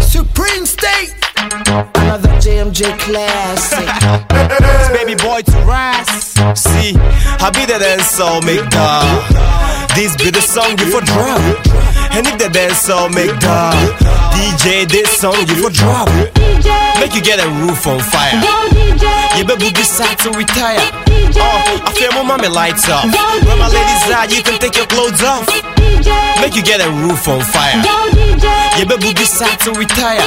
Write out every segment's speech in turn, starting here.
Supreme State. Another JMJ classic. It's baby boy to rise. See, I be the dancer, make God. This be the song you for drop. And if the dancer, make God. DJ, this song you for drop. Make you get a roof on fire. You better decide to retire. Oh, I feel my mommy lights up. When my ladies out, you can take your clothes off. Make you get a roof on fire. You better decide to retire.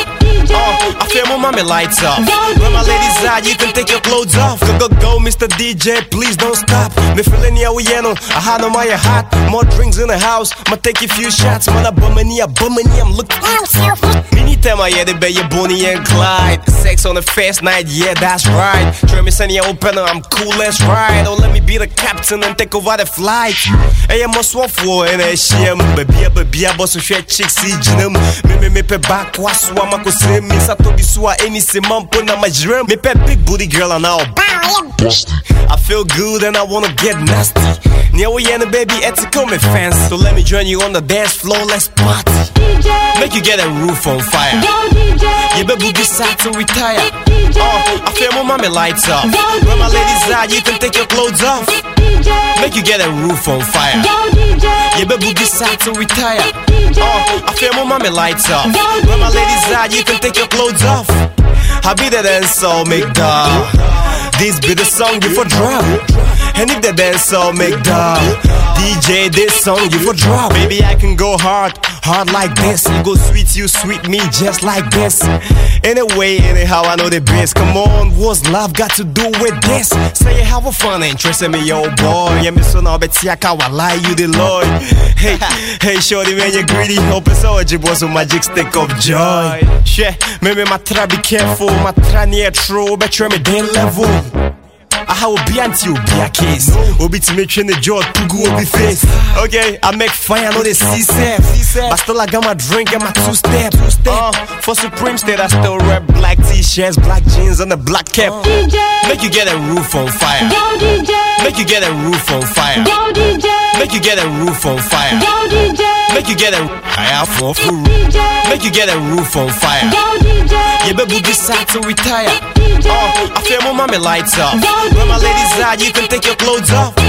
Oh, I feel my mommy lights up. When my ladies out, you can take your clothes off. Go, go, go, Mr. DJ, please don't stop. Me feeling ya we yano. I had on my hot. More drinks in the house. Ma take a few shots. Man, I bummy, I bummy, I'm looking. Mini time I yeah, they bet you Bonnie and Clyde. Sex on the first night, yeah, that's right. Try me sending you open, I'm cool, let's ride. Don't oh, let me be the captain and take over the flight. Hey, I'm a swap for and a shim. Baby, baby, boss of shit chicks, see, Jinum. Me, me, me, pe back, was I could say, me, Sato, be swa, any simon, put on my drum. Me, pe big booty girl, and now. I feel good and I wanna get nasty. Near we and baby, it's a coming fans. So let me join you on the dance floor, let's party. DJ. Make you get a roof on fire. You better decide to retire. Oh, I feel my mommy lights up. When my ladies out, you can take your clothes off. DJ. Make you get a roof on fire. You better decide to retire. Oh, I feel my mommy lights up. When my ladies out, you can take your clothes off. I'll be the dancer, make dog. This be the song you for drop. And if the dancer make dog. DJ, this song you for drop. Baby, I can go hard, hard like this. You go sweet, you sweet me just like this. Anyway, anyhow, I know the best. Come on, what's love got to do with this? Say you have a fun interest in me, yo boy. Yeah, me so now, bet I can't lie, you the Lord. Hey, hey, shorty, man, you greedy. Hope Open so you was a magic stick of joy. Share, maybe my try be careful, my try near true, bet you're me day level. Aha obi anti obi a case. Obi tumi twe ne jaw tugu obi face. okay i make fire no dey see sef but still i got my drink and my two step. Uh, for supreme state i still wear black t-shirts black jeans and a black cap. DJ. make you get a roof on fire. Make you get a roof on fire. Make you get a roof on fire. Make you get a higher for food. Make you get a roof on fire you better decide to retire oh i feel my mommy lights up when my ladies out you can take your clothes off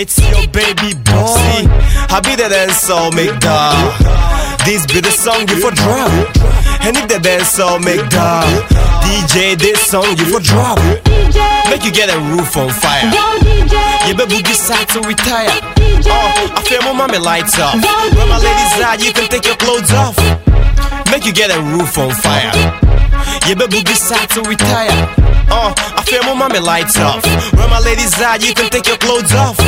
It's your baby boy. I be the dancer, make dog. This be the song you for drop. And if the dancer, make dog. DJ, this song you for drop. Make you get a roof on fire. You better decide to retire. Oh, I feel my mommy lights up. When my ladies out, you can take your clothes off. Make you get a roof on fire. You better decide to retire. Oh, I feel my mommy lights up. When my ladies out, you can take your clothes off.